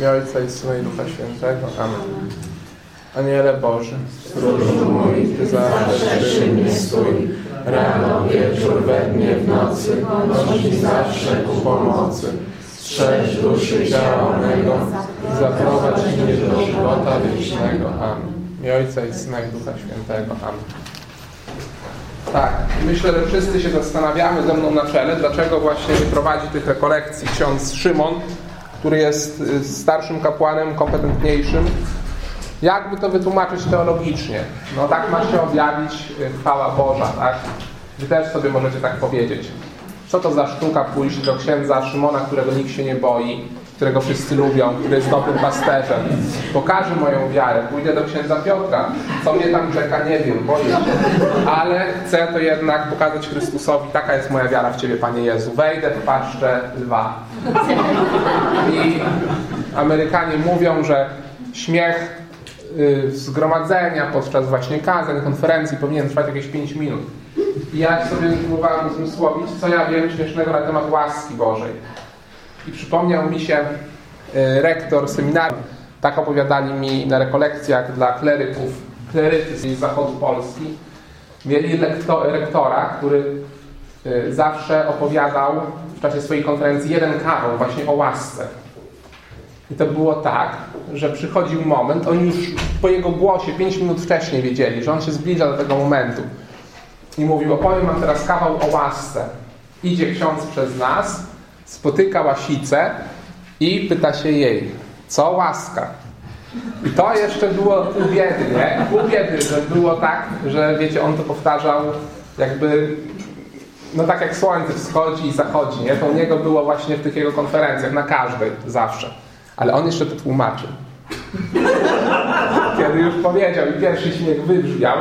I Ojca i Syna i Ducha Świętego. Amen. Aniele Boży, Stróżu mój, Ty zawsze mnie stój, rano, wieczór, we dnie, w nocy, bądź mi zawsze ku pomocy. Strzeż duszy ciała mego, zaprowadź mnie do żywota wiecznego. Amen. I Ojca i Syna i Ducha Świętego. Amen. Tak, myślę, że wszyscy się zastanawiamy ze mną na czele, dlaczego właśnie nie prowadzi tych rekolekcji ksiądz Szymon, który jest y, starszym kapłanem, kompetentniejszym. Jakby to wytłumaczyć teologicznie? No tak ma się objawić y, chwała Boża, tak? Wy też sobie możecie tak powiedzieć. Co to za sztuka pójść do księdza Szymona, którego nikt się nie boi, którego wszyscy lubią, który jest dobrym pasterzem. Pokażę moją wiarę. Pójdę do księdza Piotra. Co mnie tam czeka, nie wiem, boję się. Ale chcę to jednak pokazać Chrystusowi. Taka jest moja wiara w Ciebie, Panie Jezu. Wejdę w paszczę lwa. I Amerykanie mówią, że śmiech y, zgromadzenia podczas właśnie kazań, konferencji powinien trwać jakieś 5 minut. I ja sobie próbowałem uzmysłowić, co ja wiem śmiesznego na temat łaski Bożej. I przypomniał mi się y, rektor seminarium. Tak opowiadali mi na rekolekcjach dla kleryków, klerycy z zachodu Polski. Mieli rektora, który y, zawsze opowiadał w czasie swojej konferencji jeden kawał właśnie o łasce. I to było tak, że przychodził moment, oni już po jego głosie 5 minut wcześniej wiedzieli, że on się zbliża do tego momentu. I mówił, opowiem wam teraz kawał o łasce. Idzie ksiądz przez nas, spotyka łasicę i pyta się jej, co łaska? I to jeszcze było pół biedy, nie? Pół biedy, że było tak, że wiecie, on to powtarzał jakby, no tak jak słońce wschodzi i zachodzi, nie? To u niego było właśnie w tych jego konferencjach, na każdej, zawsze. Ale on jeszcze to tłumaczył. Kiedy już powiedział i pierwszy śmiech wybrzmiał,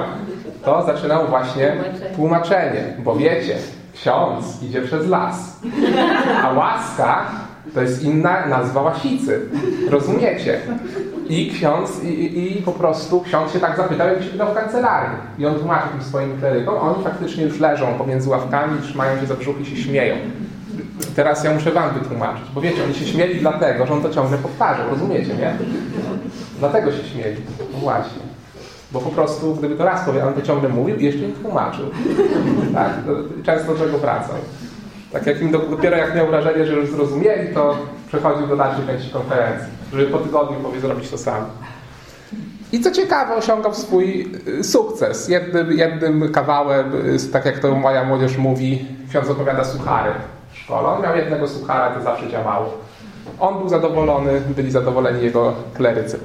to zaczynał właśnie tłumaczenie. Bo wiecie, ksiądz idzie przez las, a łaska to jest inna nazwa łasicy. Rozumiecie? I ksiądz, i, i, i po prostu ksiądz się tak zapytał, jakby się w kancelarii. I on tłumaczy tym swoim klerykom, oni faktycznie już leżą pomiędzy ławkami, trzymają się za brzuch i się śmieją. Teraz ja muszę wam wytłumaczyć, bo wiecie, oni się śmieli dlatego, że on to ciągle powtarzał, rozumiecie, nie? Dlatego się śmieli. No właśnie. Bo po prostu, gdyby to raz powiedział, on to ciągle mówił i jeszcze nie tłumaczył. Tak? Często do tego wracał. Tak jak im dopiero jak miał wrażenie, że już zrozumieli, to przechodził do dalszej części konferencji, żeby po tygodniu powie zrobić to samo. I co ciekawe, osiągał swój sukces. Jednym, jednym kawałem, tak jak to moja młodzież mówi, ksiądz opowiada suchary w szkole. On miał jednego suchara, to zawsze działało. On był zadowolony, byli zadowoleni jego klerycy.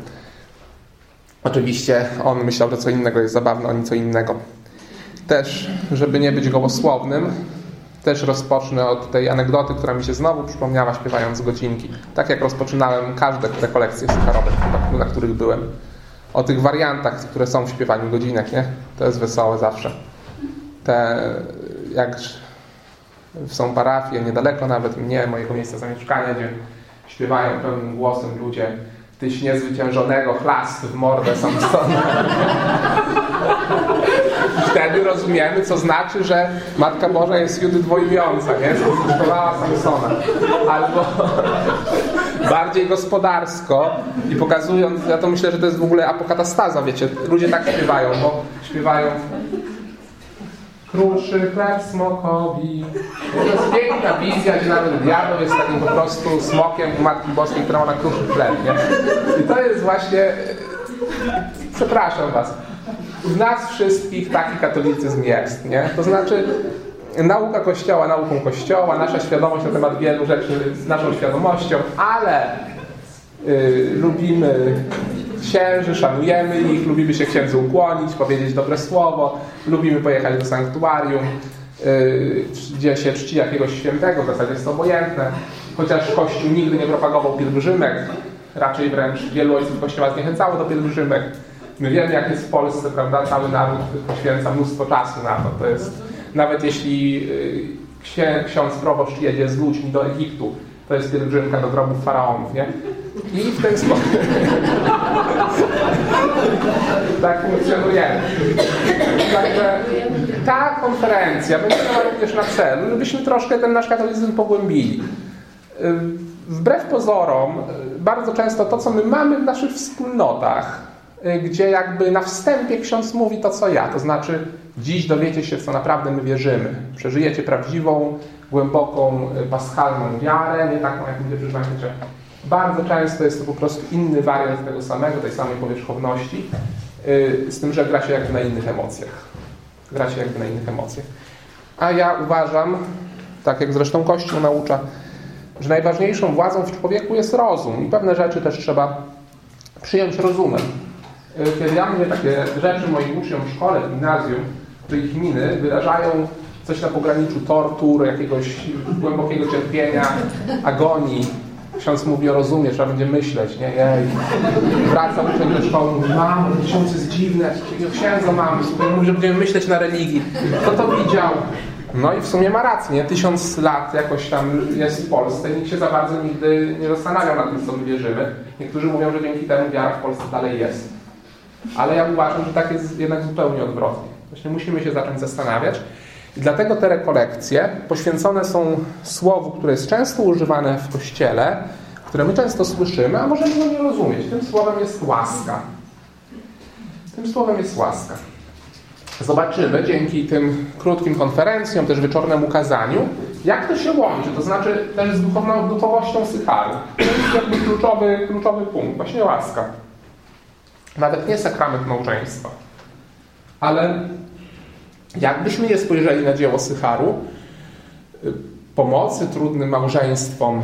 Oczywiście on myślał, że co innego jest zabawne, oni co innego. Też, żeby nie być gołosłownym, też rozpocznę od tej anegdoty, która mi się znowu przypomniała śpiewając godzinki. Tak jak rozpoczynałem każde rekolekcje sucharowe, na których byłem. O tych wariantach, które są w śpiewaniu godzinek, nie? To jest wesołe zawsze. Te, jak są parafie, niedaleko nawet mnie, mojego miejsca zamieszkania, gdzie śpiewają pełnym głosem ludzie Tyś niezwyciężonego chlast w mordę Samsona. Wtedy rozumiemy, co znaczy, że Matka Boża jest Judy dwojująca, nie? Zkonstruowała Samsona. Albo bardziej gospodarsko i pokazując, ja to myślę, że to jest w ogóle apokatastaza, wiecie, ludzie tak śpiewają, bo śpiewają Kruszy chleb smokowi. To jest piękna wizja, gdzie nawet diabeł jest takim po prostu smokiem Matki Boskiej, która ona kruszy chleb, nie? I to jest właśnie... Przepraszam was. W nas wszystkich taki katolicyzm jest, nie? To znaczy nauka Kościoła nauką Kościoła, nasza świadomość na temat wielu rzeczy z naszą świadomością, ale y, lubimy księży, szanujemy ich, lubimy się księdzu ukłonić, powiedzieć dobre słowo, lubimy pojechać do sanktuarium, yy, gdzie się czci jakiegoś świętego, w zasadzie jest obojętne, chociaż Kościół nigdy nie propagował pielgrzymek, raczej wręcz wielu ojców Kościoła zniechęcało do pielgrzymek. My wiemy, jak jest w Polsce, prawda, cały naród poświęca mnóstwo czasu na to. To jest, nawet jeśli yy, ksiądz proboszcz jedzie z ludźmi do Egiptu, to jest pielgrzymka do grobów faraonów, nie? I w ten sposób tak funkcjonujemy. Także ta konferencja będzie miała również na celu, żebyśmy troszkę ten nasz katolicyzm pogłębili. wbrew pozorom, bardzo często to, co my mamy w naszych wspólnotach, gdzie jakby na wstępie ksiądz mówi to, co ja, to znaczy dziś dowiecie się, co naprawdę my wierzymy. Przeżyjecie prawdziwą, głęboką, paschalną wiarę, nie taką, jak ludzie przeżywają bardzo często jest to po prostu inny wariant tego samego, tej samej powierzchowności, y, z tym, że gra się jakby na innych emocjach. Gra się jakby na innych emocjach. A ja uważam, tak jak zresztą Kościół naucza, że najważniejszą władzą w człowieku jest rozum i pewne rzeczy też trzeba przyjąć rozumem. Y, kiedy ja mówię takie rzeczy moim uczniom w szkole, w gimnazjum, to ich miny wyrażają coś na pograniczu tortur, jakiegoś głębokiego cierpienia, agonii, Ksiądz mówi o rozumie, trzeba będzie myśleć, nie? Jej. Wraca uczeń do szkoły, mówi, mamo, ksiądz jest dziwny, jakiego księdza mamy, mówi, że będziemy myśleć na religii. Kto to widział? No i w sumie ma rację? Tysiąc lat jakoś tam jest w Polsce, nikt się za bardzo nigdy nie zastanawiał nad tym, co my wierzymy. Niektórzy mówią, że dzięki temu wiara w Polsce dalej jest. Ale ja uważam, że tak jest jednak zupełnie odwrotnie. Właśnie musimy się zacząć zastanawiać. I dlatego te rekolekcje poświęcone są słowu, które jest często używane w Kościele, które my często słyszymy, a możemy go nie rozumieć. Tym słowem jest łaska. Tym słowem jest łaska. Zobaczymy dzięki tym krótkim konferencjom, też wieczornemu kazaniu, jak to się łączy, to znaczy też z duchowną, duchowością sycharu. To jest jakby kluczowy, kluczowy punkt, właśnie łaska. Nawet nie sakrament małżeństwa, ale Jakbyśmy nie spojrzeli na dzieło Sycharu, y, pomocy trudnym małżeństwom,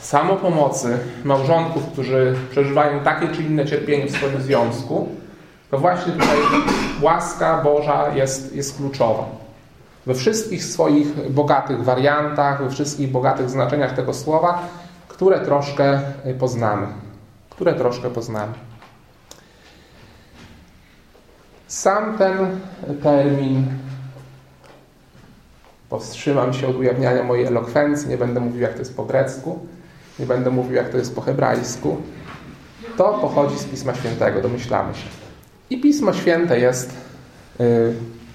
samopomocy małżonków, którzy przeżywają takie czy inne cierpienie w swoim związku, to właśnie tutaj łaska Boża jest, jest kluczowa. We wszystkich swoich bogatych wariantach, we wszystkich bogatych znaczeniach tego słowa, które troszkę poznamy. Które troszkę poznamy. Sam ten termin powstrzymam się od ujawniania mojej elokwencji, nie będę mówił, jak to jest po grecku, nie będę mówił, jak to jest po hebrajsku. To pochodzi z Pisma Świętego, domyślamy się. I Pismo Święte jest y,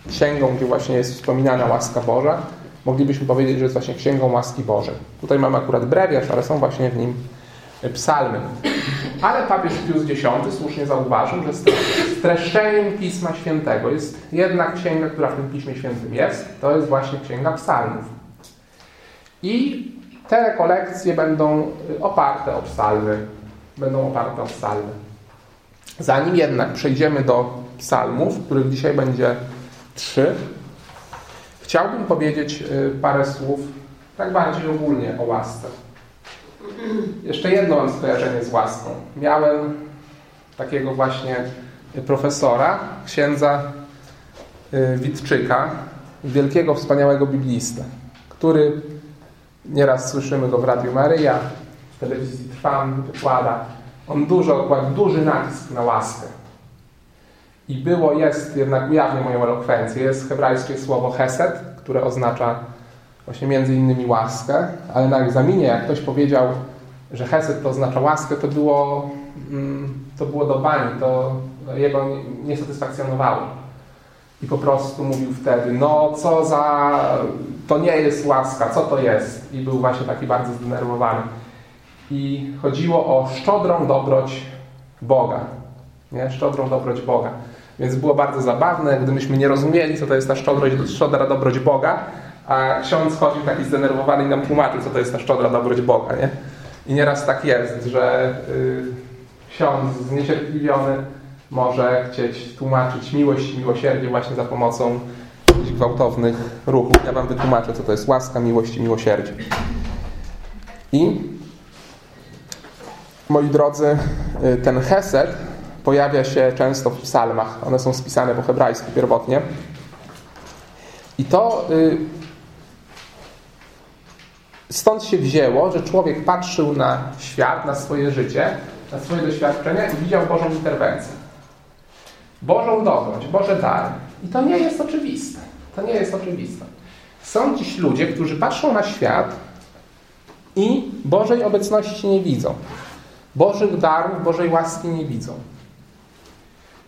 księgą, gdzie właśnie jest wspominana łaska Boża. Moglibyśmy powiedzieć, że jest właśnie księgą łaski Bożej. Tutaj mamy akurat brewiarz, ale są właśnie w nim psalmy. Ale papież Pius X słusznie zauważył, że streszczeniem Pisma Świętego jest jedna księga, która w tym Piśmie Świętym jest. To jest właśnie księga psalmów. I te rekolekcje będą oparte o psalmy. Będą oparte o psalmy. Zanim jednak przejdziemy do psalmów, których dzisiaj będzie trzy, chciałbym powiedzieć y, parę słów tak bardziej ogólnie o łasce. Jeszcze jedno mam skojarzenie z łaską. Miałem takiego właśnie profesora, księdza y, Witczyka, wielkiego, wspaniałego biblistę, który nieraz słyszymy go w Radiu Maryja, w telewizji Trwam wykłada. On dużo, kładł duży nacisk na łaskę. I było, jest, jednak ujawnię moją elokwencję, jest hebrajskie słowo hesed, które oznacza właśnie między innymi łaskę, ale na egzaminie jak ktoś powiedział, że Hesed to oznacza łaskę, to było, mm, to było do bani, to jego nie satysfakcjonowało. I po prostu mówił wtedy, no co za, to nie jest łaska, co to jest? I był właśnie taki bardzo zdenerwowany. I chodziło o szczodrą dobroć Boga. Nie? Szczodrą dobroć Boga. Więc było bardzo zabawne, gdybyśmy nie rozumieli, co to jest ta szczodrość, szczodra dobroć Boga, a ksiądz chodził taki zdenerwowany i nam tłumaczył, co to jest ta szczodra dobroć Boga, nie? I nieraz tak jest, że y, ksiądz zniecierpliwiony może chcieć tłumaczyć miłość i miłosierdzie właśnie za pomocą gwałtownych ruchów. Ja wam wytłumaczę, co to jest łaska, miłość i miłosierdzie. I moi drodzy, y, ten hesed pojawia się często w psalmach. One są spisane po hebrajsku pierwotnie. I to y, Stąd się wzięło, że człowiek patrzył na świat, na swoje życie, na swoje doświadczenia i widział Bożą interwencję. Bożą dobroć, Boże dary. I to nie jest oczywiste. To nie jest oczywiste. Są dziś ludzie, którzy patrzą na świat i Bożej obecności nie widzą. Bożych darów, Bożej łaski nie widzą.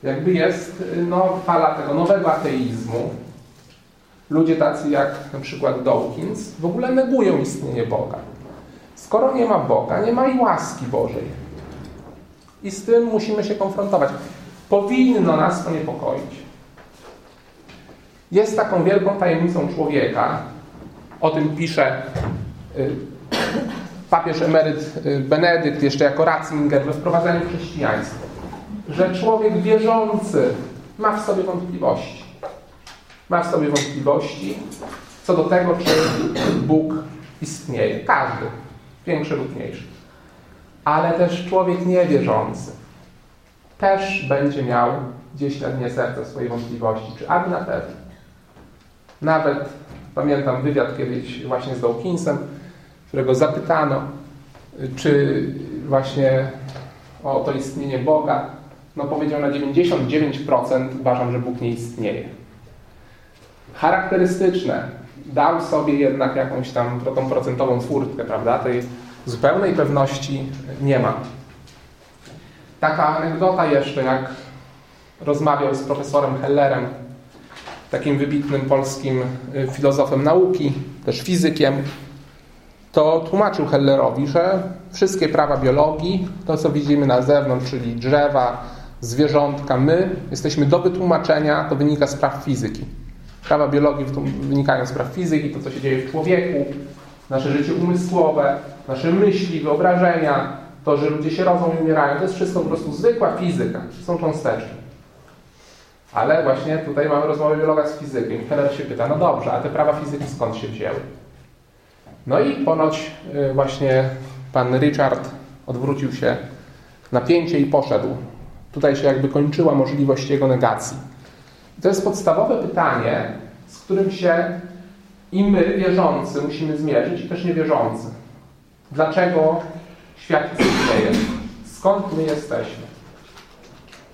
Jakby jest no, fala tego nowego ateizmu, Ludzie tacy jak na przykład Dawkins w ogóle negują istnienie Boga. Skoro nie ma Boga, nie ma i łaski Bożej. I z tym musimy się konfrontować. Powinno nas to niepokoić. Jest taką wielką tajemnicą człowieka, o tym pisze y, papież emeryt y, Benedykt jeszcze jako Ratzinger we wprowadzeniu chrześcijaństwa, że człowiek wierzący ma w sobie wątpliwości. Ma w sobie wątpliwości co do tego, czy Bóg istnieje. Każdy, większy lub mniejszy. Ale też człowiek niewierzący też będzie miał gdzieś na dnie serca swojej wątpliwości, czy aby na pewno. Nawet pamiętam wywiad kiedyś właśnie z Dawkinsem, którego zapytano, czy właśnie o to istnienie Boga, no powiedział na 99% uważam, że Bóg nie istnieje. Charakterystyczne. Dał sobie jednak jakąś tam tą procentową furtkę, prawda? Tej zupełnej pewności nie ma. Taka anegdota jeszcze, jak rozmawiał z profesorem Hellerem, takim wybitnym polskim y, filozofem nauki, też fizykiem, to tłumaczył Hellerowi, że wszystkie prawa biologii, to co widzimy na zewnątrz, czyli drzewa, zwierzątka, my jesteśmy do wytłumaczenia, to wynika z praw fizyki. Prawa biologii wynikają z praw fizyki, to co się dzieje w człowieku, nasze życie umysłowe, nasze myśli, wyobrażenia, to, że ludzie się rodzą i umierają, to jest wszystko po prostu zwykła fizyka, są cząsteczki. Ale właśnie tutaj mamy rozmowę biologa z fizykiem. Heller się pyta, no dobrze, a te prawa fizyki skąd się wzięły? No i ponoć y, właśnie pan Richard odwrócił się na pięcie i poszedł. Tutaj się jakby kończyła możliwość jego negacji. To jest podstawowe pytanie, z którym się i my, wierzący, musimy zmierzyć, i też niewierzący. Dlaczego świat istnieje? Skąd my jesteśmy?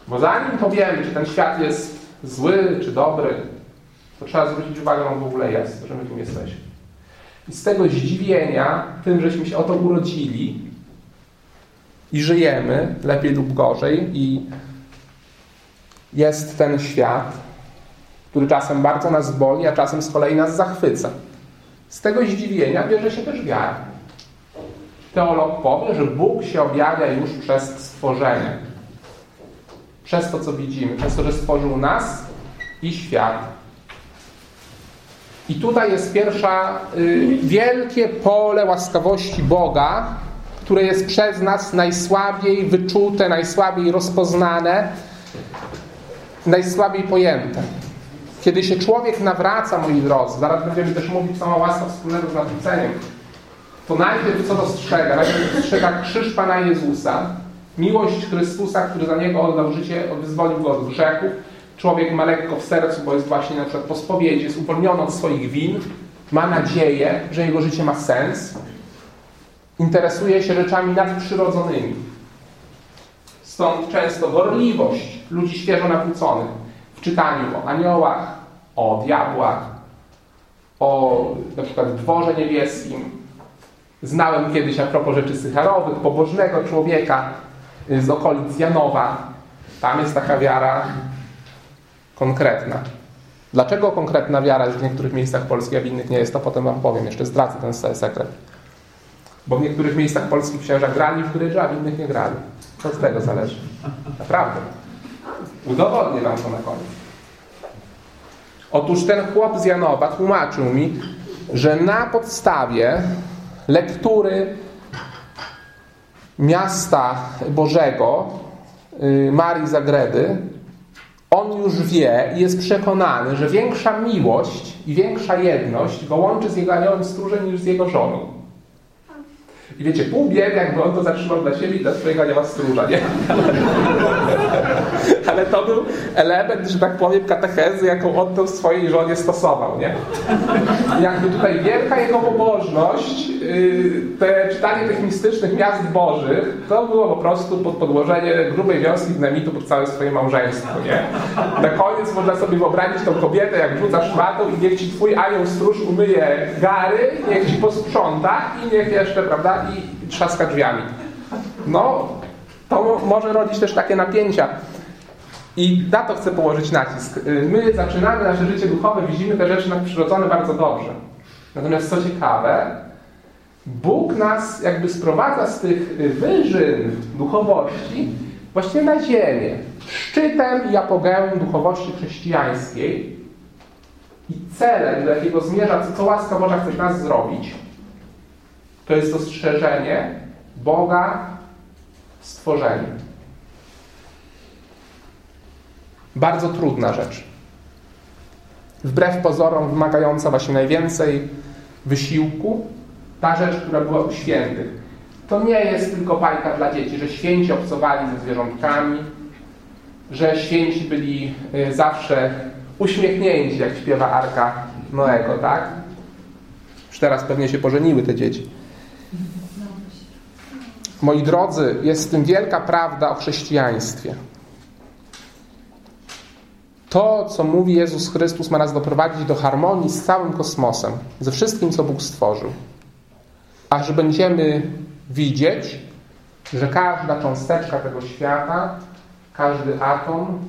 Bo zanim powiemy, czy ten świat jest zły czy dobry, to trzeba zwrócić uwagę, on w ogóle jest, że my tu jesteśmy. I z tego zdziwienia, tym, żeśmy się oto urodzili i żyjemy, lepiej lub gorzej, i jest ten świat, który czasem bardzo nas boli, a czasem z kolei nas zachwyca. Z tego zdziwienia bierze się też wiara. Teolog powie, że Bóg się objawia już przez stworzenie przez to, co widzimy, przez to, że stworzył nas i świat. I tutaj jest pierwsza y, wielkie pole łaskawości Boga, które jest przez nas najsłabiej wyczute, najsłabiej rozpoznane, najsłabiej pojęte. Kiedy się człowiek nawraca, moi drodzy, zaraz będziemy też mówić sama łaska wspólnego z nawróceniem, to najpierw co dostrzega? Najpierw dostrzega krzyż Pana Jezusa, Miłość Chrystusa, który za niego oddał życie, wyzwolił go od grzechów. Człowiek ma lekko w sercu, bo jest właśnie na przykład po spowiedzi, jest upomniony od swoich win, ma nadzieję, że jego życie ma sens, interesuje się rzeczami nadprzyrodzonymi. Stąd często gorliwość ludzi świeżo nawróconych w czytaniu o aniołach, o diabłach, o na przykład dworze niebieskim. Znałem kiedyś a propos rzeczy sycharowych, pobożnego człowieka, z okolic Janowa. Tam jest taka wiara konkretna. Dlaczego konkretna wiara jest w niektórych miejscach Polski, a w innych nie jest, to potem Wam powiem. Jeszcze zdradzę ten sekret. Bo w niektórych miejscach Polski księża grali w grydże, a w innych nie grali. To z tego zależy. Naprawdę. Udowodnię Wam to na koniec. Otóż ten chłop z Janowa tłumaczył mi, że na podstawie lektury miasta Bożego, y, Marii Zagredy, on już wie i jest przekonany, że większa miłość i większa jedność go łączy z jego aniołem stróżem niż z jego żoną. I wiecie, pół biedy, jakby on to zatrzymał dla siebie i dla swojego anioła stróża, nie? Ale to był element, że tak powiem, katechezy, jaką on to swojej żonie stosował, nie? Jakby tutaj wielka jego pobożność, yy, te czytanie tych mistycznych miast bożych, to było po prostu pod podłożenie grubej wiązki dynamitu pod całe swoje małżeństwo, nie? Na koniec można sobie wyobrazić tą kobietę, jak rzuca szmatą i niech ci twój anioł stróż umyje gary, niech ci posprząta i niech jeszcze, prawda, i trzaska drzwiami. No, to może rodzić też takie napięcia. I na to chcę położyć nacisk. Y, my zaczynamy nasze życie duchowe, widzimy te rzeczy nadprzyrodzone bardzo dobrze. Natomiast co ciekawe, Bóg nas jakby sprowadza z tych wyżyn duchowości właśnie na ziemię. Szczytem i apogeum duchowości chrześcijańskiej i celem, do jakiego zmierza, co, co łaska Boża chce nas zrobić, to jest dostrzeżenie Boga w stworzeniu. Bardzo trudna rzecz. Wbrew pozorom wymagająca właśnie najwięcej wysiłku, ta rzecz, która była u świętych. To nie jest tylko bajka dla dzieci, że święci obcowali ze zwierzątkami, że święci byli y, zawsze uśmiechnięci, jak śpiewa Arka Noego, tak? Już teraz pewnie się pożeniły te dzieci. Moi drodzy, jest w tym wielka prawda o chrześcijaństwie. To, co mówi Jezus Chrystus, ma nas doprowadzić do harmonii z całym kosmosem, ze wszystkim, co Bóg stworzył. Aż będziemy widzieć, że każda cząsteczka tego świata, każdy atom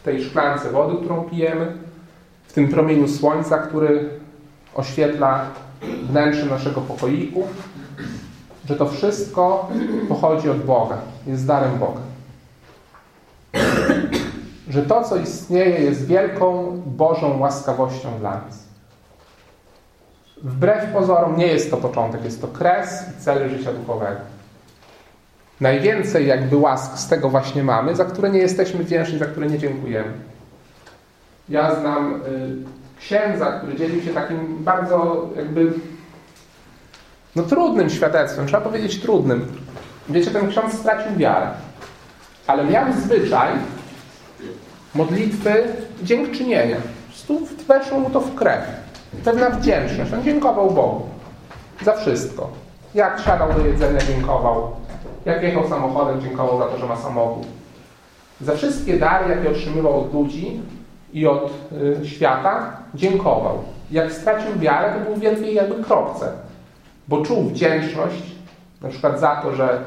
w tej szklance wody, którą pijemy, w tym promieniu słońca, który oświetla wnętrze naszego pokoiku, że to wszystko pochodzi od Boga, jest darem Boga. Że to, co istnieje, jest wielką Bożą łaskawością dla nas. Wbrew pozorom nie jest to początek, jest to kres i cel życia duchowego. Najwięcej jakby łask z tego właśnie mamy, za które nie jesteśmy wdzięczni, za które nie dziękujemy. Ja znam y, księdza, który dzielił się takim bardzo jakby no trudnym świadectwem, trzeba powiedzieć trudnym. Wiecie, ten ksiądz stracił wiarę, ale miał zwyczaj modlitwy dziękczynienia. Weszło mu to w krew. Pewna wdzięczność. On dziękował Bogu za wszystko. Jak siadał do jedzenia, dziękował. Jak jechał samochodem, dziękował za to, że ma samochód. Za wszystkie dary, jakie otrzymywał od ludzi i od y, świata, dziękował. Jak stracił wiarę, to był w wielkiej jakby kropce bo czuł wdzięczność na przykład za to, że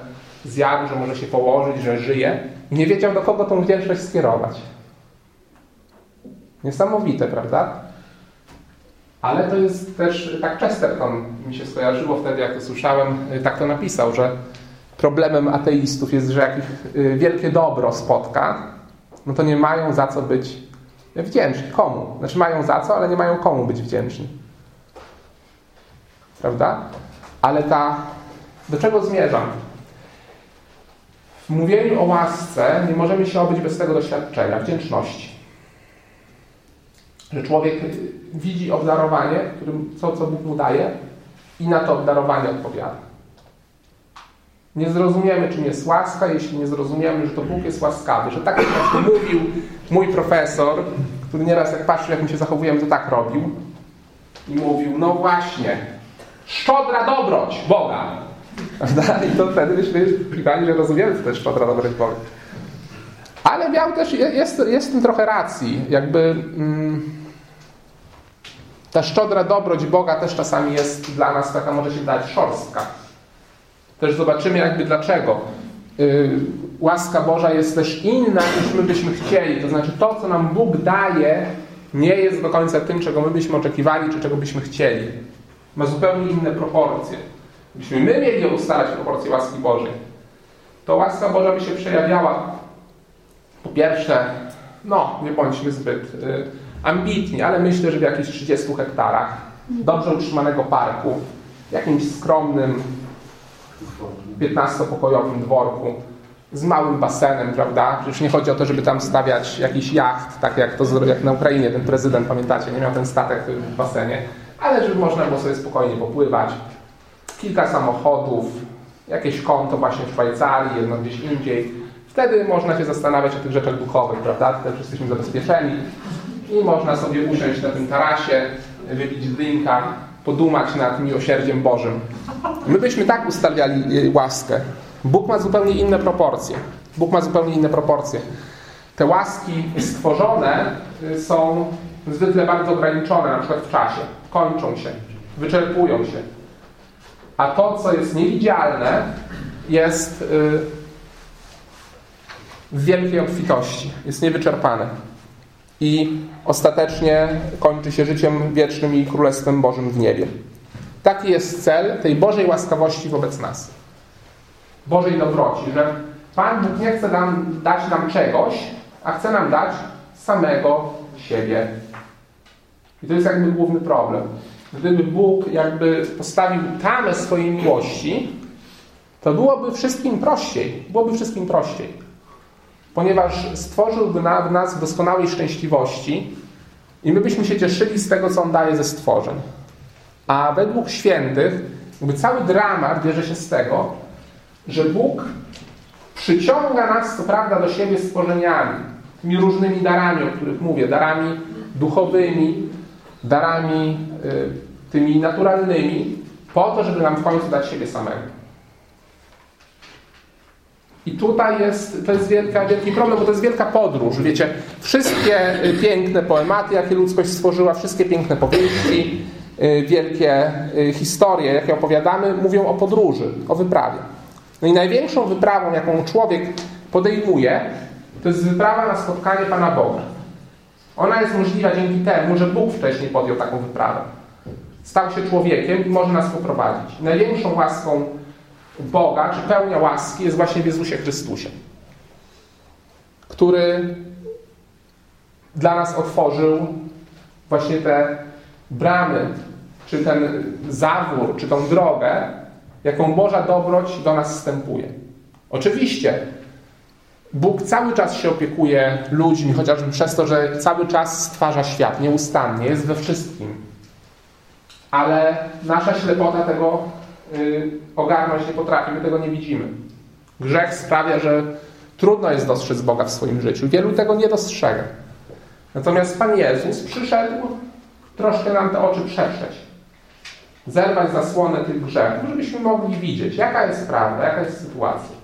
zjadł, że może się położyć, że żyje nie wiedział, do kogo tą wdzięczność skierować. Niesamowite, prawda? Ale to jest też, tak Chesterton mi się skojarzyło wtedy, jak to słyszałem, tak to napisał, że problemem ateistów jest, że jak ich y, wielkie dobro spotka, no to nie mają za co być wdzięczni. Komu? Znaczy mają za co, ale nie mają komu być wdzięczni. Prawda? Ale ta, do czego zmierzam? W mówieniu o łasce nie możemy się obyć bez tego doświadczenia, wdzięczności. Że człowiek widzi obdarowanie, którym, co, co Bóg mu daje i na to obdarowanie odpowiada. Nie zrozumiemy, czym jest łaska, jeśli nie zrozumiemy, że to Bóg jest łaskawy. Że tak jak mówił mój profesor, który nieraz jak patrzył, jak my się zachowujemy, to tak robił. I mówił, no właśnie, szczodra dobroć Boga. I to wtedy byśmy że rozumiemy, co to jest szczodra dobroć Boga. Ale miał też, jest, jest w tym trochę racji. Jakby mm, ta szczodra dobroć Boga też czasami jest dla nas taka, może się dać szorstka. Też zobaczymy jakby dlaczego. Yy, łaska Boża jest też inna niż my byśmy chcieli. To znaczy to, co nam Bóg daje, nie jest do końca tym, czego my byśmy oczekiwali, czy czego byśmy chcieli ma zupełnie inne proporcje. Gdybyśmy my mieli ustalać proporcje łaski Bożej, to łaska Boża by się przejawiała po pierwsze, no, nie bądźmy zbyt y, ambitni, ale myślę, że w jakichś 30 hektarach dobrze utrzymanego parku, w jakimś skromnym 15-pokojowym dworku z małym basenem, prawda? Przecież nie chodzi o to, żeby tam stawiać jakiś jacht, tak jak to jak na Ukrainie ten prezydent, pamiętacie, nie miał ten statek w basenie ale żeby można było sobie spokojnie popływać. Kilka samochodów, jakieś konto właśnie w Szwajcarii, jedno gdzieś indziej. Wtedy można się zastanawiać o tych rzeczach duchowych, prawda? Wszyscy jesteśmy zabezpieczeni i można sobie usiąść na tym tarasie, wypić drinka, podumać nad miłosierdziem Bożym. My byśmy tak ustawiali y, łaskę. Bóg ma zupełnie inne proporcje. Bóg ma zupełnie inne proporcje. Te łaski stworzone y, są zwykle bardzo ograniczone, na przykład w czasie kończą się, wyczerpują się. A to, co jest niewidzialne, jest y, w wielkiej obfitości, jest niewyczerpane. I ostatecznie kończy się życiem wiecznym i Królestwem Bożym w niebie. Taki jest cel tej Bożej łaskawości wobec nas. Bożej dobroci, że Pan Bóg nie chce nam dać nam czegoś, a chce nam dać samego siebie. I to jest jakby główny problem. Gdyby Bóg jakby postawił tamę swojej miłości, to byłoby wszystkim prościej. Byłoby wszystkim prościej. Ponieważ stworzyłby na, nas w doskonałej szczęśliwości i my byśmy się cieszyli z tego, co On daje ze stworzeń. A według świętych, jakby cały dramat bierze się z tego, że Bóg przyciąga nas, co prawda, do siebie stworzeniami, tymi różnymi darami, o których mówię, darami duchowymi, darami y, tymi naturalnymi, po to, żeby nam w końcu dać siebie samego. I tutaj jest, to jest wielka, wielki problem, bo to jest wielka podróż. Wiecie, wszystkie y, piękne poematy, jakie ludzkość stworzyła, wszystkie piękne powieści, y, wielkie historie, jakie opowiadamy, mówią o podróży, o wyprawie. No i największą wyprawą, jaką człowiek podejmuje, to jest wyprawa na spotkanie Pana Boga. Ona jest możliwa dzięki temu, że Bóg wcześniej podjął taką wyprawę. Stał się człowiekiem i może nas poprowadzić. Największą łaską Boga, czy pełnia łaski jest właśnie w Jezusie Chrystusie, który dla nas otworzył właśnie te bramy, czy ten zawór, czy tą drogę, jaką Boża dobroć do nas wstępuje. Oczywiście Bóg cały czas się opiekuje ludźmi, chociażby przez to, że cały czas stwarza świat nieustannie, jest we wszystkim. Ale nasza ślepota tego ogarnąć nie potrafi, my tego nie widzimy. Grzech sprawia, że trudno jest dostrzec Boga w swoim życiu. Wielu tego nie dostrzega. Natomiast Pan Jezus przyszedł troszkę nam te oczy przetrzeć. Zerwać zasłonę tych grzechów, żebyśmy mogli widzieć, jaka jest prawda, jaka jest sytuacja.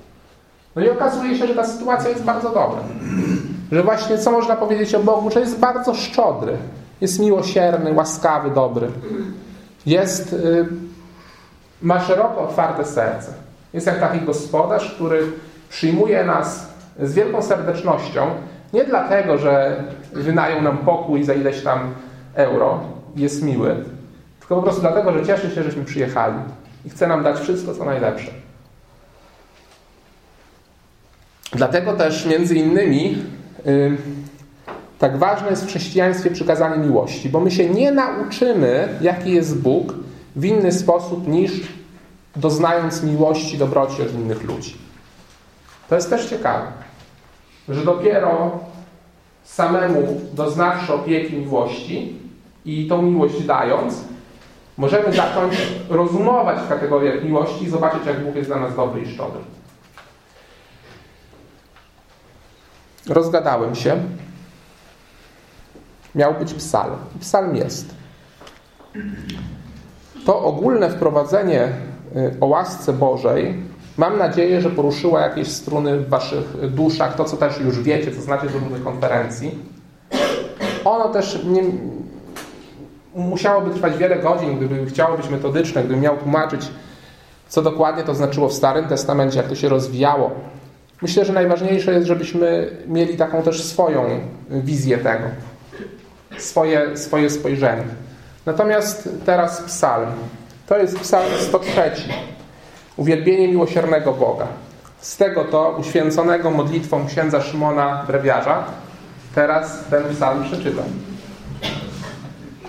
No i okazuje się, że ta sytuacja jest bardzo dobra. Że właśnie co można powiedzieć o Bogu, że jest bardzo szczodry, jest miłosierny, łaskawy, dobry. Jest, y, ma szeroko otwarte serce. Jest jak taki gospodarz, który przyjmuje nas z wielką serdecznością, nie dlatego, że wynajął nam pokój za ileś tam euro, jest miły, tylko po prostu dlatego, że cieszy się, żeśmy przyjechali i chce nam dać wszystko, co najlepsze. Dlatego też między innymi yy, tak ważne jest w chrześcijaństwie przykazanie miłości, bo my się nie nauczymy, jaki jest Bóg w inny sposób niż doznając miłości, dobroci od innych ludzi. To jest też ciekawe, że dopiero samemu doznawszy opieki miłości i tą miłość dając, możemy zacząć rozumować w kategoriach miłości i zobaczyć, jak Bóg jest dla nas dobry i szczodry. Rozgadałem się. Miał być psalm. Psalm jest. To ogólne wprowadzenie y, o łasce Bożej mam nadzieję, że poruszyło jakieś struny w waszych duszach, to co też już wiecie, co znacie z różnych konferencji. Ono też nie, musiałoby trwać wiele godzin, gdyby chciało być metodyczne, gdybym miał tłumaczyć, co dokładnie to znaczyło w Starym Testamencie, jak to się rozwijało Myślę, że najważniejsze jest, żebyśmy mieli taką też swoją wizję tego, swoje, swoje spojrzenie. Natomiast teraz psalm. To jest psalm 103. Uwielbienie miłosiernego Boga. Z tego to uświęconego modlitwą księdza Szymona Brewiarza teraz ten psalm przeczytam.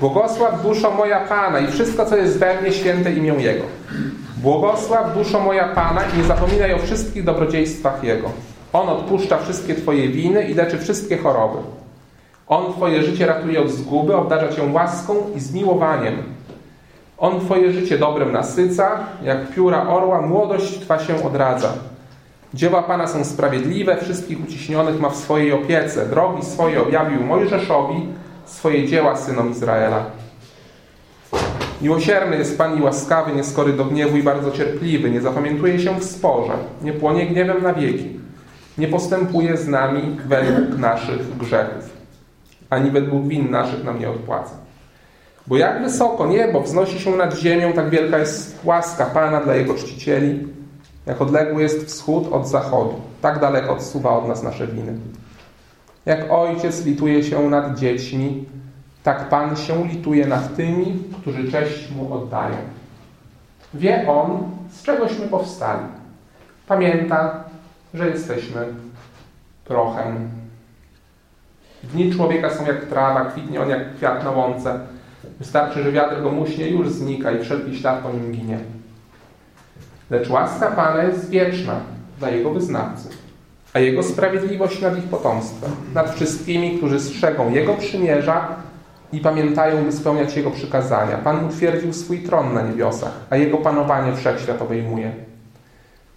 Błogosław duszo moja Pana i wszystko, co jest we mnie, święte imię Jego. Błogosław duszo moja Pana i nie zapominaj o wszystkich dobrodziejstwach Jego. On odpuszcza wszystkie Twoje winy i leczy wszystkie choroby. On Twoje życie ratuje od zguby, obdarza Cię łaską i zmiłowaniem. On Twoje życie dobrem nasyca, jak pióra orła młodość Twa się odradza. Dzieła Pana są sprawiedliwe, wszystkich uciśnionych ma w swojej opiece. Drogi swoje objawił Mojżeszowi, swoje dzieła synom Izraela. Miłosierny jest Pan i łaskawy, nieskory do gniewu i bardzo cierpliwy, nie zapamiętuje się w sporze, nie płonie gniewem na wieki, nie postępuje z nami według naszych grzechów, ani według win naszych nam nie odpłaca. Bo jak wysoko niebo wznosi się nad ziemią, tak wielka jest łaska Pana dla Jego czcicieli, jak odległy jest wschód od zachodu, tak daleko odsuwa od nas nasze winy. Jak ojciec lituje się nad dziećmi, tak Pan się lituje nad tymi, którzy cześć Mu oddają. Wie On, z czegośmy powstali. Pamięta, że jesteśmy prochem. Dni człowieka są jak trawa, kwitnie on jak kwiat na łące. Wystarczy, że wiatr go muśnie, już znika i wszelki ślad po nim ginie. Lecz łaska Pana jest wieczna dla Jego wyznawców, a Jego sprawiedliwość nad ich potomstwem, nad wszystkimi, którzy strzegą Jego przymierza i pamiętają, by spełniać Jego przykazania. Pan utwierdził swój tron na niebiosach, a Jego panowanie wszechświat obejmuje.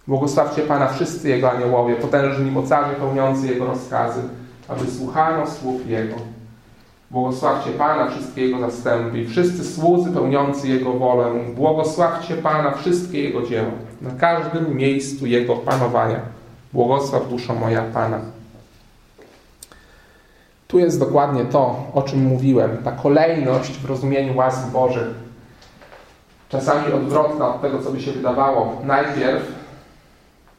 Błogosławcie Pana wszyscy Jego aniołowie, potężni mocarze pełniący Jego rozkazy, aby słuchano słów Jego. Błogosławcie Pana wszystkie Jego zastępy i wszyscy słudzy pełniący Jego wolę. Błogosławcie Pana wszystkie Jego dzieła, na każdym miejscu Jego panowania. Błogosław duszo moja Pana. Tu jest dokładnie to, o czym mówiłem. Ta kolejność w rozumieniu łask Bożych. Czasami odwrotna od tego, co by się wydawało. Najpierw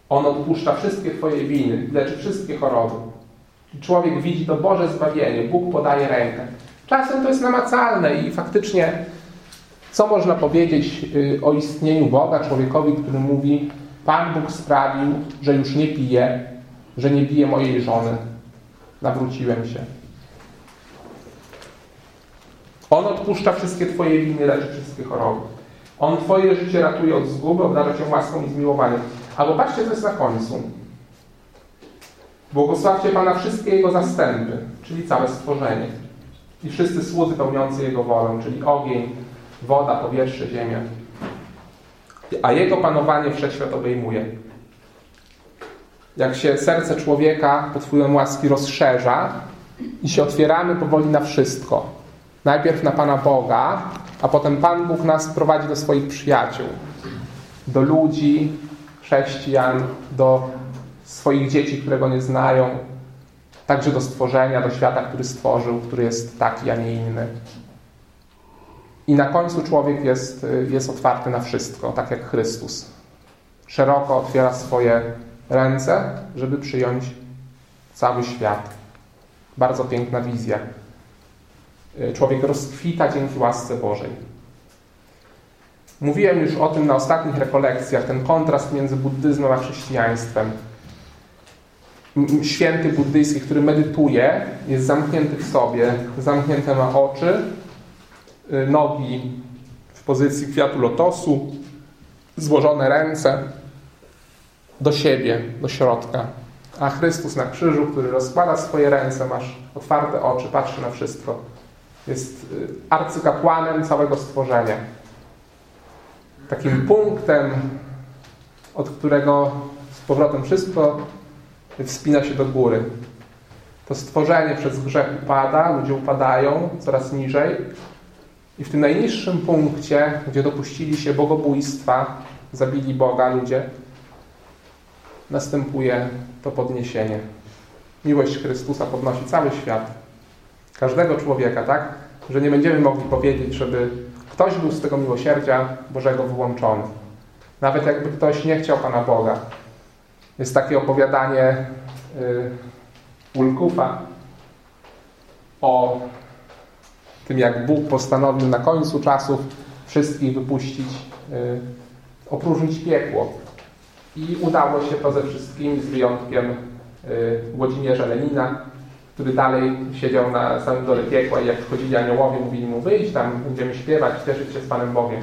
On odpuszcza wszystkie Twoje winy, leczy wszystkie choroby. Człowiek widzi to Boże zbawienie, Bóg podaje rękę. Czasem to jest namacalne i faktycznie, co można powiedzieć y, o istnieniu Boga człowiekowi, który mówi: Pan Bóg sprawił, że już nie piję, że nie bije mojej żony. Nawróciłem się. On odpuszcza wszystkie Twoje winy, leczy wszystkie choroby. On Twoje życie ratuje od zguby, obdarza Cię łaską i zmiłowaniem. Albo patrzcie, co jest na końcu. Błogosławcie Pana wszystkie Jego zastępy, czyli całe stworzenie. I wszyscy słudzy pełniący Jego wolę, czyli ogień, woda, powietrze, ziemia. A Jego panowanie wszechświat obejmuje. Jak się serce człowieka pod wpływem łaski rozszerza i się otwieramy powoli na wszystko. Najpierw na Pana Boga, a potem Pan Bóg nas prowadzi do swoich przyjaciół, do ludzi, chrześcijan, do swoich dzieci, które go nie znają, także do stworzenia, do świata, który stworzył, który jest taki, a nie inny. I na końcu człowiek jest, jest otwarty na wszystko, tak jak Chrystus. Szeroko otwiera swoje ręce, żeby przyjąć cały świat. Bardzo piękna wizja. Człowiek rozkwita dzięki łasce Bożej. Mówiłem już o tym na ostatnich rekolekcjach, ten kontrast między buddyzmem a chrześcijaństwem święty buddyjski, który medytuje, jest zamknięty w sobie, zamknięte ma oczy, y, nogi w pozycji kwiatu lotosu, złożone ręce do siebie, do środka. A Chrystus na krzyżu, który rozkłada swoje ręce, masz otwarte oczy, patrzy na wszystko. Jest y, arcykapłanem całego stworzenia. Takim punktem, od którego z powrotem wszystko wspina się do góry. To stworzenie przez grzech upada, ludzie upadają coraz niżej i w tym najniższym punkcie, gdzie dopuścili się bogobójstwa, zabili Boga ludzie, następuje to podniesienie. Miłość Chrystusa podnosi cały świat. Każdego człowieka, tak? Że nie będziemy mogli powiedzieć, żeby ktoś był z tego miłosierdzia Bożego wyłączony. Nawet jakby ktoś nie chciał Pana Boga, jest takie opowiadanie y, Ulkufa o tym, jak Bóg postanowił na końcu czasów wszystkich wypuścić, y, opróżnić piekło. I udało się to ze wszystkimi, z wyjątkiem y, Włodzimierza Lenina, który dalej siedział na samym dole piekła i jak wchodzili aniołowie, mówili mu wyjść tam, będziemy śpiewać, cieszyć się z Panem Bogiem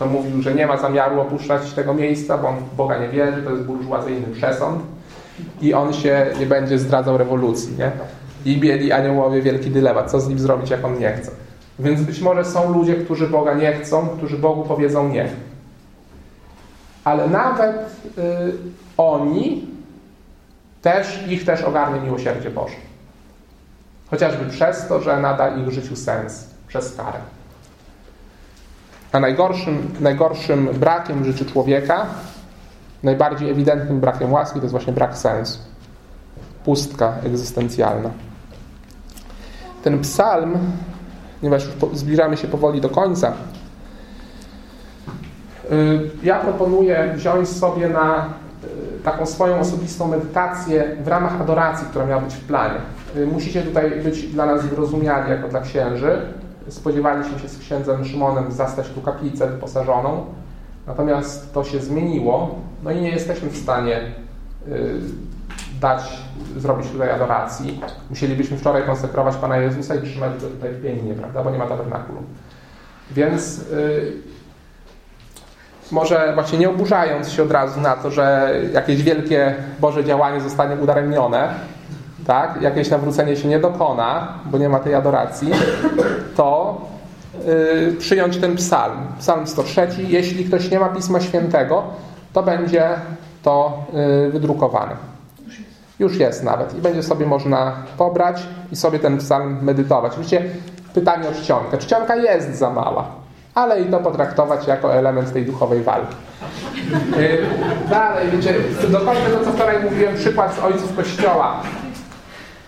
to mówił, że nie ma zamiaru opuszczać tego miejsca, bo on w Boga nie wierzy, to jest burżuazyjny przesąd i on się nie będzie zdradzał rewolucji, nie? I mieli aniołowie wielki dylemat, co z nim zrobić, jak on nie chce. Więc być może są ludzie, którzy Boga nie chcą, którzy Bogu powiedzą nie. Ale nawet y, oni też, ich też ogarnie miłosierdzie Boże. Chociażby przez to, że nada ich życiu sens, przez karę. A najgorszym, najgorszym brakiem w życiu człowieka, najbardziej ewidentnym brakiem łaski, to jest właśnie brak sensu. Pustka egzystencjalna. Ten psalm, ponieważ już zbliżamy się powoli do końca, y, ja proponuję wziąć sobie na y, taką swoją osobistą medytację w ramach adoracji, która miała być w planie. Y, musicie tutaj być dla nas wyrozumiali jako dla księży spodziewaliśmy się z księdzem Szymonem zastać tu kaplicę wyposażoną, Natomiast to się zmieniło, no i nie jesteśmy w stanie y, dać, zrobić tutaj adoracji. Musielibyśmy wczoraj konsekrować Pana Jezusa i trzymać go tutaj w pieninie, prawda, bo nie ma tabernakulum. Więc y, może właśnie nie oburzając się od razu na to, że jakieś wielkie Boże działanie zostanie udaremnione, tak, jakieś nawrócenie się nie dokona, bo nie ma tej adoracji, to yy, przyjąć ten psalm. Psalm 103. Jeśli ktoś nie ma Pisma Świętego, to będzie to yy, wydrukowane. Już jest nawet i będzie sobie można pobrać i sobie ten psalm medytować. Oczywiście pytanie o czcionkę. Czcionka jest za mała, ale i to potraktować jako element tej duchowej walki. Yy, dalej, wiecie, dokończę to, co wczoraj mówiłem, przykład z ojców Kościoła.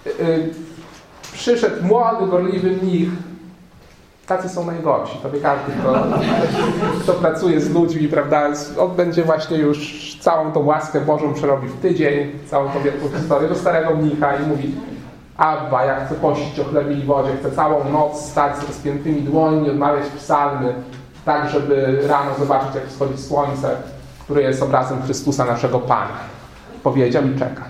Yy, przyszedł młody, gorliwy mnich. Tacy są najgorsi. To wie każdy, kto, kto pracuje z ludźmi, prawda? On będzie właśnie już całą tą łaskę Bożą przerobi w tydzień, całą tą wielką historię do starego mnicha i mówi Abba, ja chcę pościć o chlebie i wodzie, chcę całą noc stać z rozpiętymi dłońmi, odmawiać psalmy, tak żeby rano zobaczyć, jak wschodzi słońce, które jest obrazem Chrystusa, naszego Pana. Powiedział i czeka.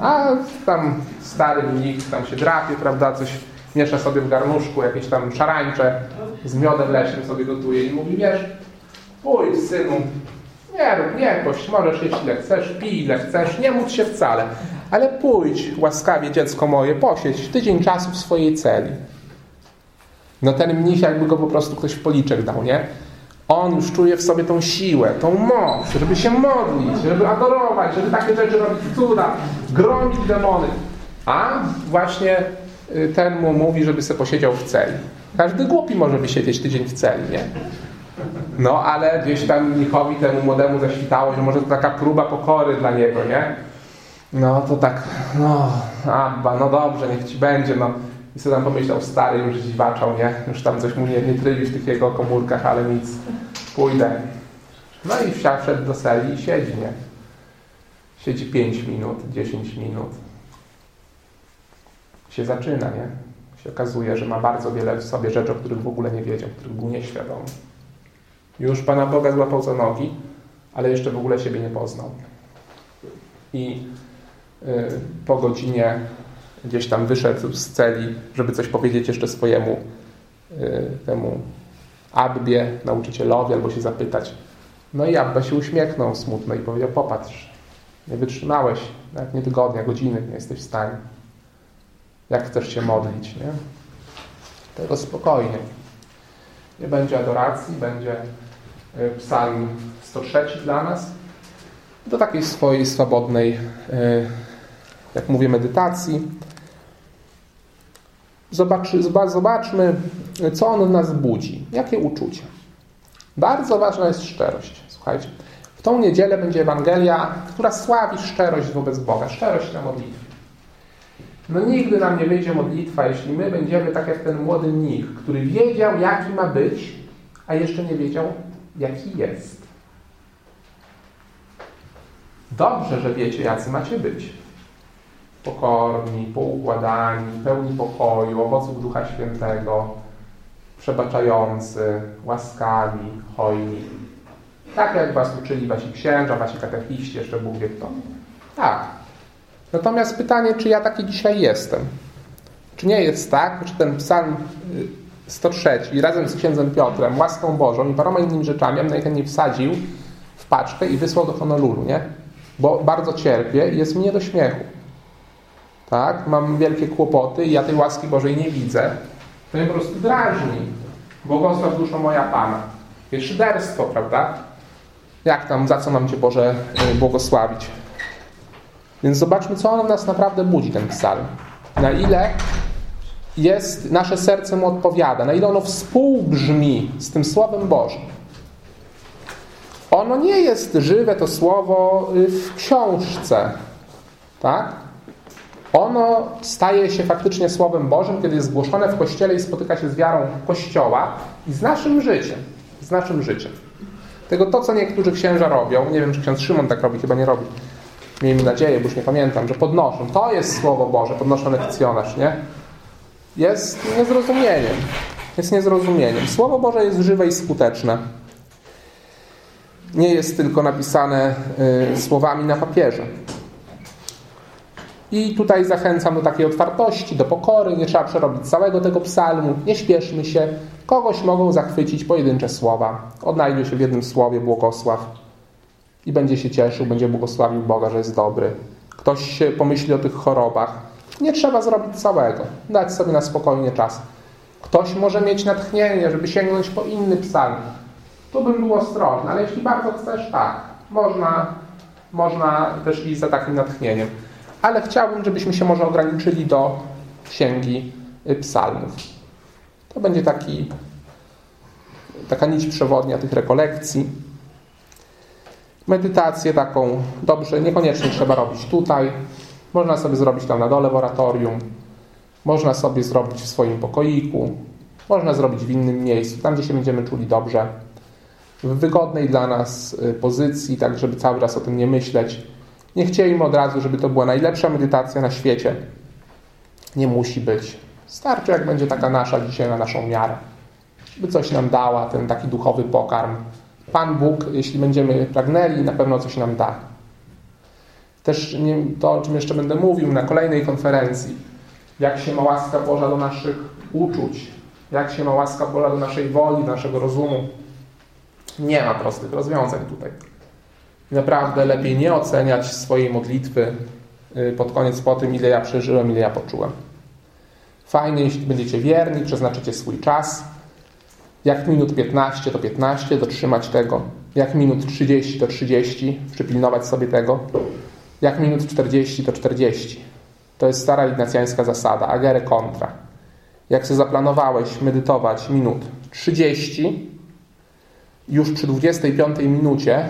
A tam stary mnich tam się drapie, prawda, coś miesza sobie w garnuszku, jakieś tam szarańcze z miodem leśnym sobie gotuje i mówi, wiesz, pójdź synu, nie rób, nie kość, możesz jeść ile chcesz, pij ile chcesz, nie módl się wcale, ale pójdź łaskawie dziecko moje, posiedź tydzień czasu w swojej celi. No ten mnich jakby go po prostu ktoś w policzek dał, nie? On już czuje w sobie tą siłę, tą moc, żeby się modlić, żeby adorować, żeby takie rzeczy robić, cuda, gromić demony. A właśnie y, ten mu mówi, żeby sobie posiedział w celi. Każdy głupi może wysiedzieć tydzień w celi, nie? No, ale gdzieś tam mnichowi temu młodemu zaświtało, że może to taka próba pokory dla niego, nie? No, to tak, no, Abba, no dobrze, niech ci będzie, no. I tam pomyślał, stary już dziwaczał, nie? Już tam coś mu nie, nie trybi w tych jego komórkach, ale nic, pójdę. No i wszedł do sali i siedzi, nie? Siedzi 5 minut, 10 minut. Się zaczyna, nie? Się okazuje, że ma bardzo wiele w sobie rzeczy, o których w ogóle nie wiedział, których był nieświadomy. Już Pana Boga złapał za nogi, ale jeszcze w ogóle siebie nie poznał. I y, po godzinie gdzieś tam wyszedł z celi, żeby coś powiedzieć jeszcze swojemu y, temu Abbie, nauczycielowi, albo się zapytać. No i Abba się uśmiechnął smutno i powiedział, popatrz, nie wytrzymałeś, nawet nie tygodnia, godziny nie jesteś w stanie. Jak chcesz się modlić, nie? Tego spokojnie. Nie będzie adoracji, będzie y, psalm 103 dla nas. Do takiej swojej swobodnej, y, jak mówię, medytacji. Zobaczy, zobaczmy, co on w nas budzi. Jakie uczucia. Bardzo ważna jest szczerość. Słuchajcie, w tą niedzielę będzie Ewangelia, która sławi szczerość wobec Boga, szczerość na modlitwie. No nigdy nam nie wyjdzie modlitwa, jeśli my będziemy tak jak ten młody mnich, który wiedział, jaki ma być, a jeszcze nie wiedział, jaki jest. Dobrze, że wiecie, jacy macie być. Pokorni, poukładani, pełni pokoju, owoców Ducha Świętego, przebaczający, łaskawi, hojni. Tak jak was uczyli wasi księża, wasi katechiści, jeszcze Bóg wie kto. Tak. Natomiast pytanie, czy ja taki dzisiaj jestem? Czy nie jest tak, czy ten psalm 103 razem z księdzem Piotrem, łaską Bożą i paroma innymi rzeczami ja najchętniej wsadził w paczkę i wysłał do Honolulu, nie? Bo bardzo cierpię i jest mi nie do śmiechu. Tak? Mam wielkie kłopoty i ja tej łaski Bożej nie widzę. To mnie po prostu drażni. Błogosław duszo moja Pana. Jest szyderstwo, prawda? Jak tam, za co nam Cię Boże błogosławić? Więc zobaczmy, co on nas naprawdę budzi, ten psalm. Na ile jest, nasze serce mu odpowiada, na ile ono współbrzmi z tym Słowem Bożym. Ono nie jest żywe, to słowo w książce, tak? Ono staje się faktycznie Słowem Bożym, kiedy jest zgłoszone w Kościele i spotyka się z wiarą Kościoła i z naszym życiem. Z naszym życiem. Tego to, co niektórzy księża robią, nie wiem, czy ksiądz Szymon tak robi, chyba nie robi. Miejmy nadzieję, bo już nie pamiętam, że podnoszą. To jest Słowo Boże, podnoszony lekcjonarz, nie? Jest niezrozumieniem. Jest niezrozumieniem. Słowo Boże jest żywe i skuteczne. nie jest tylko napisane y, słowami na papierze. I tutaj zachęcam do takiej otwartości, do pokory. Nie trzeba przerobić całego tego psalmu. Nie śpieszmy się. Kogoś mogą zachwycić pojedyncze słowa. Odnajdzie się w jednym słowie błogosław i będzie się cieszył, będzie błogosławił Boga, że jest dobry. Ktoś pomyśli o tych chorobach. Nie trzeba zrobić całego. Dać sobie na spokojnie czas. Ktoś może mieć natchnienie, żeby sięgnąć po inny psalm. Tu bym był ostrożny, ale jeśli bardzo chcesz, tak. Można, można też iść za takim natchnieniem. Ale chciałbym, żebyśmy się może ograniczyli do księgi psalmów. To będzie taki, taka nić przewodnia tych rekolekcji. Medytację taką dobrze, niekoniecznie trzeba robić tutaj. Można sobie zrobić tam na dole w oratorium. Można sobie zrobić w swoim pokoiku. Można zrobić w innym miejscu, tam gdzie się będziemy czuli dobrze. W wygodnej dla nas y, pozycji, tak żeby cały czas o tym nie myśleć. Nie chcieliśmy od razu, żeby to była najlepsza medytacja na świecie. Nie musi być. Starczy, jak będzie taka nasza dzisiaj na naszą miarę. Żeby coś nam dała, ten taki duchowy pokarm. Pan Bóg, jeśli będziemy pragnęli, na pewno coś nam da. Też nie, to, o czym jeszcze będę mówił na kolejnej konferencji. Jak się ma łaska Boża do naszych uczuć. Jak się ma łaska Boża do naszej woli, do naszego rozumu. Nie ma prostych rozwiązań tutaj. Naprawdę lepiej nie oceniać swojej modlitwy y, pod koniec po tym, ile ja przeżyłem, ile ja poczułem. Fajnie, jeśli będziecie wierni, przeznaczycie swój czas. Jak minut 15 to 15, dotrzymać tego. Jak minut 30 to 30, przypilnować sobie tego. Jak minut 40 to 40. To jest stara ignacjańska zasada, agere contra. Jak sobie zaplanowałeś medytować minut 30, już przy 25 minucie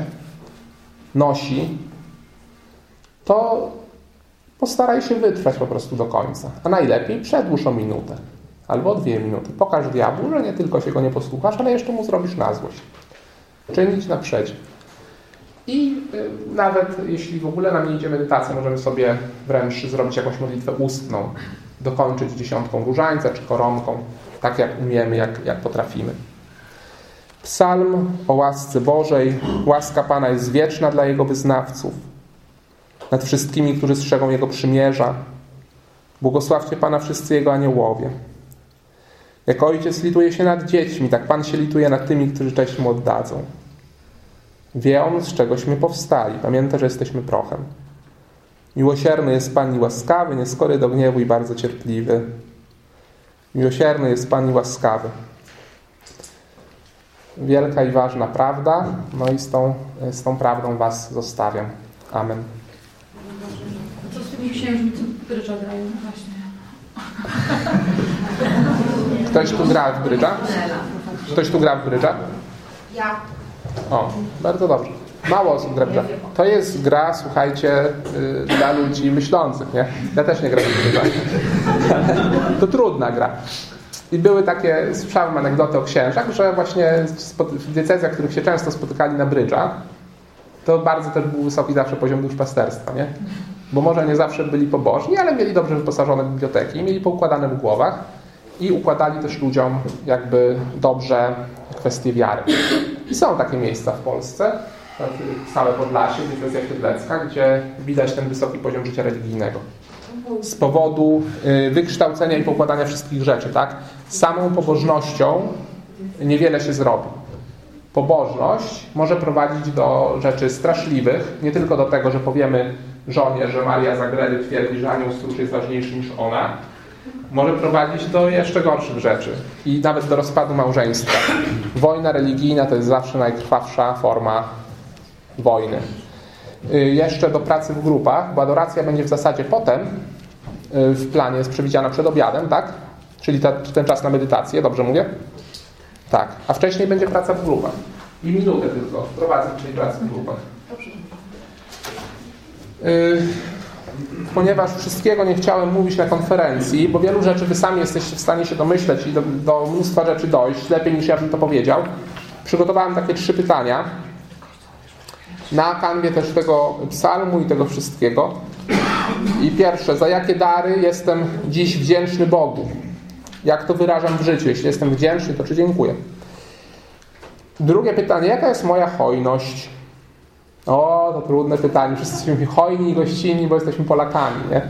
nosi, to postaraj się wytrwać po prostu do końca. A najlepiej przedłuż o minutę albo dwie minuty. Pokaż diabłu, że nie tylko się go nie posłuchasz, ale jeszcze mu zrobisz na złość. Czynić na przedzie. I y, nawet jeśli w ogóle nam nie idzie medytacja, możemy sobie wręcz zrobić jakąś modlitwę ustną, dokończyć dziesiątką różańca czy koronką, tak jak umiemy, jak, jak potrafimy. Psalm o łasce Bożej. Łaska Pana jest wieczna dla Jego wyznawców. Nad wszystkimi, którzy strzegą Jego przymierza. Błogosławcie Pana wszyscy Jego aniołowie. Jak ojciec lituje się nad dziećmi, tak Pan się lituje nad tymi, którzy cześć Mu oddadzą. Wie On, z czegośmy powstali. Pamięta, że jesteśmy prochem. Miłosierny jest Pan i łaskawy, nieskory do gniewu i bardzo cierpliwy. Miłosierny jest Pan i łaskawy wielka i ważna prawda. No i z tą, z tą prawdą Was zostawiam. Amen. Co z tymi księżmi, co brydża grają? Właśnie. Ktoś tu gra w brydża? Ktoś tu gra w brydża? Ja. O, bardzo dobrze. Mało osób gra w brydża. To jest gra, słuchajcie, y, dla ludzi myślących, nie? Ja też nie gram w brydża. To trudna gra. I były takie, słyszałem anegdoty o księżach, że właśnie w diecezjach, w których się często spotykali na brydżach, to bardzo też był wysoki zawsze poziom duszpasterstwa, nie? Bo może nie zawsze byli pobożni, ale mieli dobrze wyposażone biblioteki, mieli poukładane w głowach i układali też ludziom jakby dobrze kwestie wiary. I są takie miejsca w Polsce, całe Podlasie, diecezja siedlecka, gdzie widać ten wysoki poziom życia religijnego z powodu y, wykształcenia i pokładania wszystkich rzeczy, tak? Samą pobożnością niewiele się zrobi. Pobożność może prowadzić do rzeczy straszliwych, nie tylko do tego, że powiemy żonie, że Maria Zagredy twierdzi, że anioł stróż jest ważniejszy niż ona, może prowadzić do jeszcze gorszych rzeczy i nawet do rozpadu małżeństwa. Wojna religijna to jest zawsze najkrwawsza forma wojny. Y, jeszcze do pracy w grupach, bo adoracja będzie w zasadzie potem w planie jest przewidziana przed obiadem, tak? Czyli ta, ten czas na medytację, dobrze mówię? Tak. A wcześniej będzie praca w grupach. I minutę tylko wprowadzę, czyli pracy w grupach. Yy, ponieważ wszystkiego nie chciałem mówić na konferencji, bo wielu rzeczy wy sami jesteście w stanie się domyśleć i do, do mnóstwa rzeczy dojść, lepiej niż ja bym to powiedział, przygotowałem takie trzy pytania na kanwie też tego psalmu i tego wszystkiego. I pierwsze, za jakie dary jestem dziś wdzięczny Bogu? Jak to wyrażam w życiu? Jeśli jestem wdzięczny, to czy dziękuję? Drugie pytanie, jaka jest moja hojność? O, to trudne pytanie. Wszyscy jesteśmy hojni i gościnni, bo jesteśmy Polakami, nie?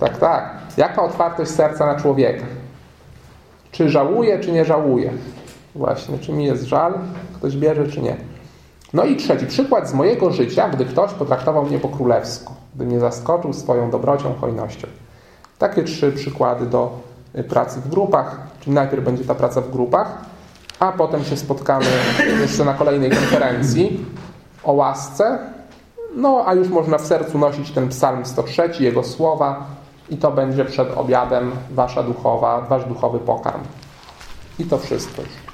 Tak, tak. Jaka otwartość serca na człowieka? Czy żałuję, czy nie żałuję? Właśnie, czy mi jest żal, ktoś bierze, czy nie? No i trzeci przykład z mojego życia, gdy ktoś potraktował mnie po królewsku, gdy mnie zaskoczył swoją dobrocią, hojnością. Takie trzy przykłady do y, pracy w grupach, czyli najpierw będzie ta praca w grupach, a potem się spotkamy jeszcze na kolejnej konferencji o łasce. No, a już można w sercu nosić ten psalm 103, jego słowa i to będzie przed obiadem wasza duchowa, wasz duchowy pokarm. I to wszystko już.